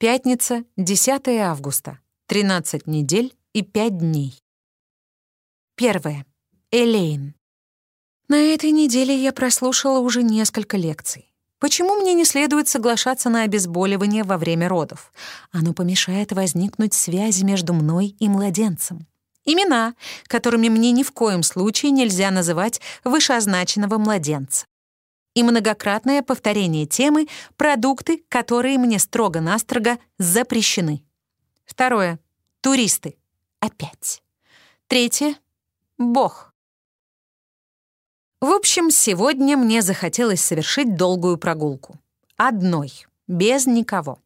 Пятница, 10 августа. 13 недель и 5 дней. Первое. Элейн. На этой неделе я прослушала уже несколько лекций. Почему мне не следует соглашаться на обезболивание во время родов? Оно помешает возникнуть связи между мной и младенцем. Имена, которыми мне ни в коем случае нельзя называть вышеозначенного младенца. И многократное повторение темы «продукты, которые мне строго-настрого запрещены». Второе. Туристы. Опять. Третье. Бог. В общем, сегодня мне захотелось совершить долгую прогулку. Одной, без никого.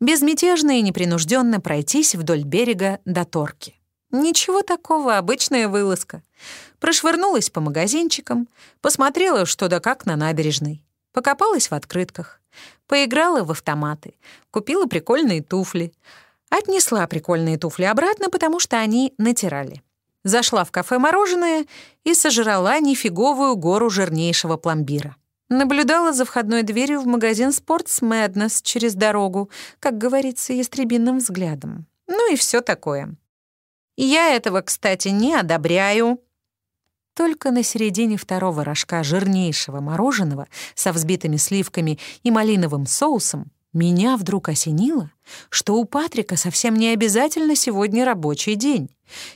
Безмятежно и непринужденно пройтись вдоль берега до Торки. Ничего такого, обычная вылазка. Прошвырнулась по магазинчикам, посмотрела, что да как на набережной. Покопалась в открытках, поиграла в автоматы, купила прикольные туфли. Отнесла прикольные туфли обратно, потому что они натирали. Зашла в кафе «Мороженое» и сожрала нифиговую гору жирнейшего пломбира. Наблюдала за входной дверью в магазин «Спортс Madness через дорогу, как говорится, ястребиным взглядом. Ну и все такое. Я этого, кстати, не одобряю. Только на середине второго рожка жирнейшего мороженого со взбитыми сливками и малиновым соусом меня вдруг осенило, что у Патрика совсем не обязательно сегодня рабочий день,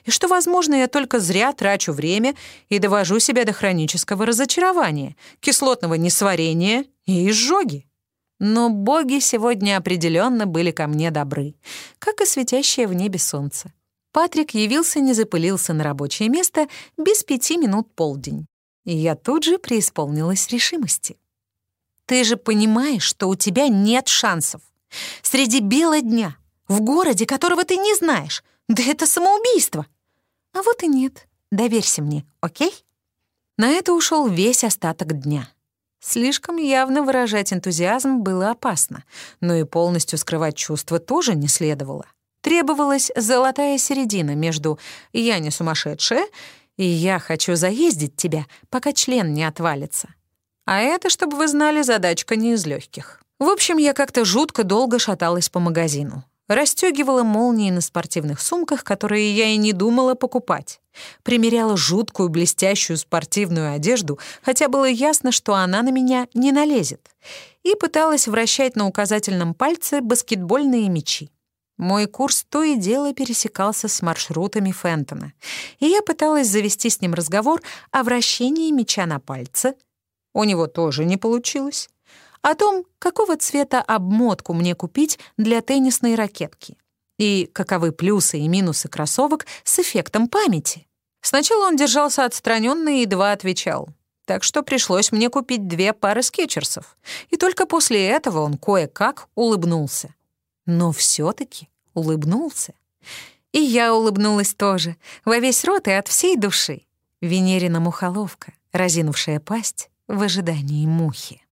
и что, возможно, я только зря трачу время и довожу себя до хронического разочарования, кислотного несварения и изжоги. Но боги сегодня определенно были ко мне добры, как и светящее в небе солнце. Патрик явился, не запылился на рабочее место без пяти минут полдень. И я тут же преисполнилась решимости. Ты же понимаешь, что у тебя нет шансов. Среди бела дня, в городе, которого ты не знаешь. Да это самоубийство. А вот и нет. Доверься мне, окей? На это ушел весь остаток дня. Слишком явно выражать энтузиазм было опасно, но и полностью скрывать чувства тоже не следовало. Требовалась золотая середина между «я не сумасшедшая» и «я хочу заездить тебя, пока член не отвалится». А это, чтобы вы знали, задачка не из легких. В общем, я как-то жутко долго шаталась по магазину. Расстёгивала молнии на спортивных сумках, которые я и не думала покупать. Примеряла жуткую блестящую спортивную одежду, хотя было ясно, что она на меня не налезет. И пыталась вращать на указательном пальце баскетбольные мячи. Мой курс то и дело пересекался с маршрутами Фентона, и я пыталась завести с ним разговор о вращении мяча на пальце, у него тоже не получилось, о том, какого цвета обмотку мне купить для теннисной ракетки. И каковы плюсы и минусы кроссовок с эффектом памяти. Сначала он держался отстраненно и едва отвечал, так что пришлось мне купить две пары скетчерсов, и только после этого он кое-как улыбнулся. Но все таки улыбнулся. И я улыбнулась тоже, во весь рот и от всей души. Венерина мухоловка, разинувшая пасть, в ожидании мухи.